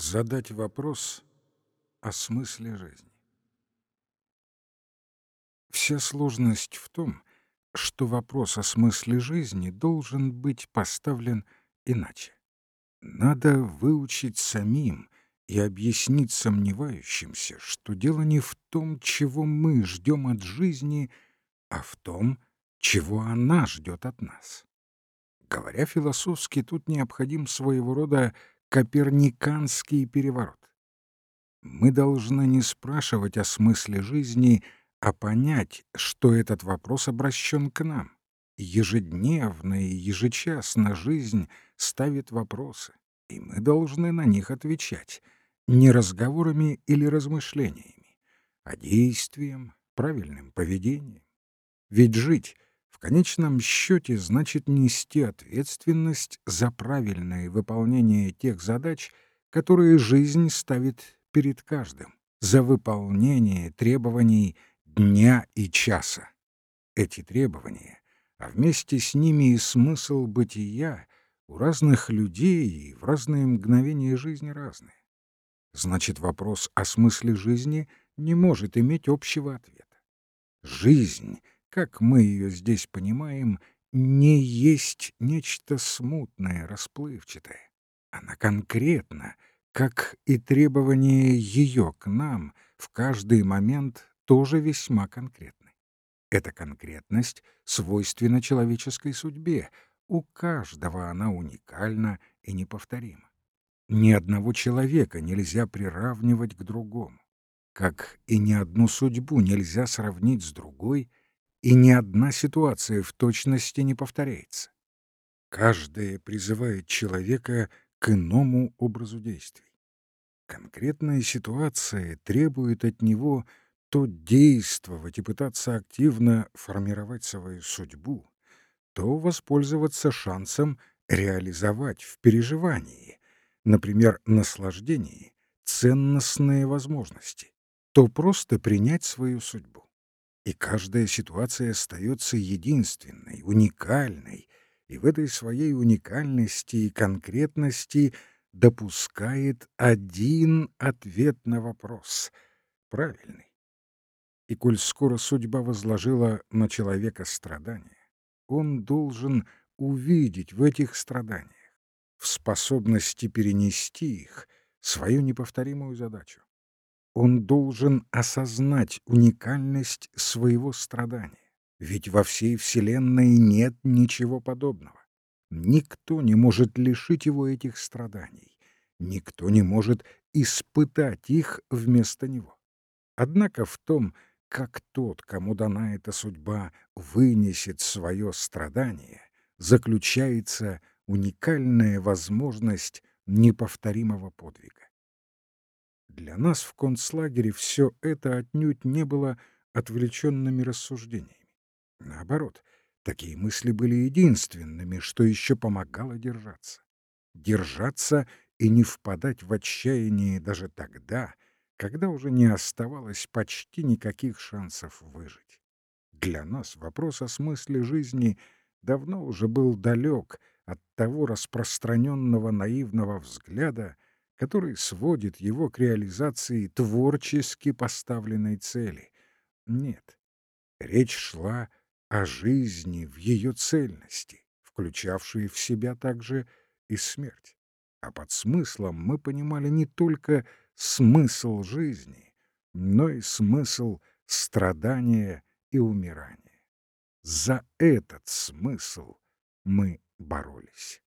Задать вопрос о смысле жизни. Вся сложность в том, что вопрос о смысле жизни должен быть поставлен иначе. Надо выучить самим и объяснить сомневающимся, что дело не в том, чего мы ждем от жизни, а в том, чего она ждет от нас. Говоря философски, тут необходим своего рода Коперниканский переворот. Мы должны не спрашивать о смысле жизни, а понять, что этот вопрос обращен к нам. Ежедневно и ежечасно жизнь ставит вопросы, и мы должны на них отвечать не разговорами или размышлениями, а действием, правильным поведением. Ведь жить в конечном счете значит нести ответственность за правильное выполнение тех задач, которые жизнь ставит перед каждым, за выполнение требований дня и часа. Эти требования, а вместе с ними и смысл бытия у разных людей и в разные мгновения жизни разные. Значит, вопрос о смысле жизни не может иметь общего ответа. Жизнь — как мы ее здесь понимаем, не есть нечто смутное, расплывчатое. Она конкретна, как и требования ее к нам в каждый момент тоже весьма конкретны. Эта конкретность свойственна человеческой судьбе, у каждого она уникальна и неповторима. Ни одного человека нельзя приравнивать к другому, как и ни одну судьбу нельзя сравнить с другой и ни одна ситуация в точности не повторяется. Каждая призывает человека к иному образу действий. Конкретная ситуация требует от него то действовать и пытаться активно формировать свою судьбу, то воспользоваться шансом реализовать в переживании, например, наслаждении, ценностные возможности, то просто принять свою судьбу и каждая ситуация остается единственной, уникальной, и в этой своей уникальности и конкретности допускает один ответ на вопрос — правильный. И коль скоро судьба возложила на человека страдания, он должен увидеть в этих страданиях, в способности перенести их, свою неповторимую задачу. Он должен осознать уникальность своего страдания. Ведь во всей Вселенной нет ничего подобного. Никто не может лишить его этих страданий. Никто не может испытать их вместо него. Однако в том, как тот, кому дана эта судьба, вынесет свое страдание, заключается уникальная возможность неповторимого подвига. Для нас в концлагере все это отнюдь не было отвлеченными рассуждениями. Наоборот, такие мысли были единственными, что еще помогало держаться. Держаться и не впадать в отчаяние даже тогда, когда уже не оставалось почти никаких шансов выжить. Для нас вопрос о смысле жизни давно уже был далек от того распространенного наивного взгляда, который сводит его к реализации творчески поставленной цели. Нет, речь шла о жизни в ее цельности, включавшей в себя также и смерть. А под смыслом мы понимали не только смысл жизни, но и смысл страдания и умирания. За этот смысл мы боролись.